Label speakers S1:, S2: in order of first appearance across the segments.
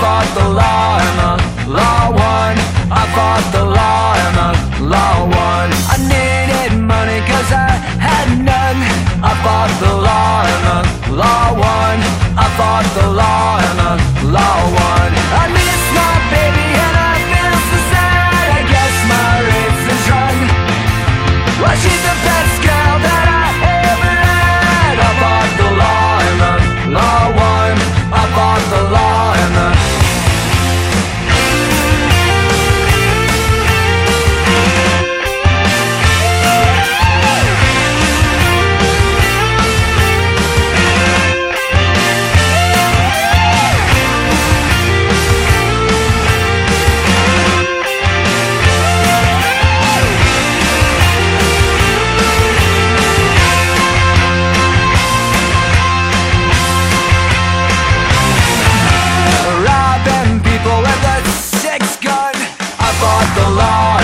S1: fought the law and the law won. I fought the law and the law won. I needed money cause I had none. I fought the law and the law won. I fought the law. fought the law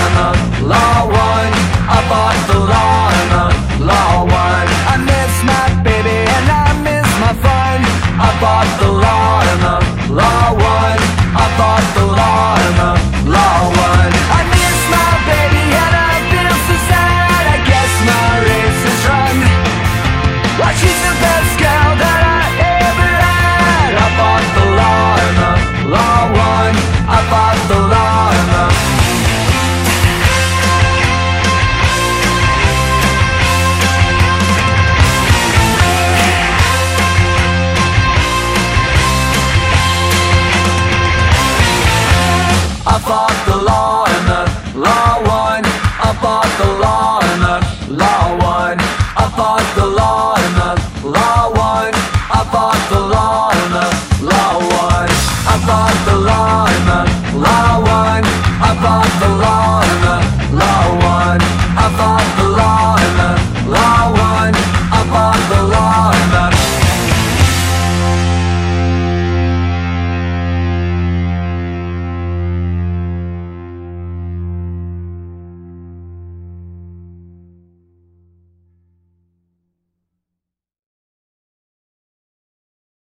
S1: I bought the law and the law won. I bought the law and the law won. I bought the law and the law won. I bought the law and the law won. I bought the law and the law won. I bought the law and the law won. I the law.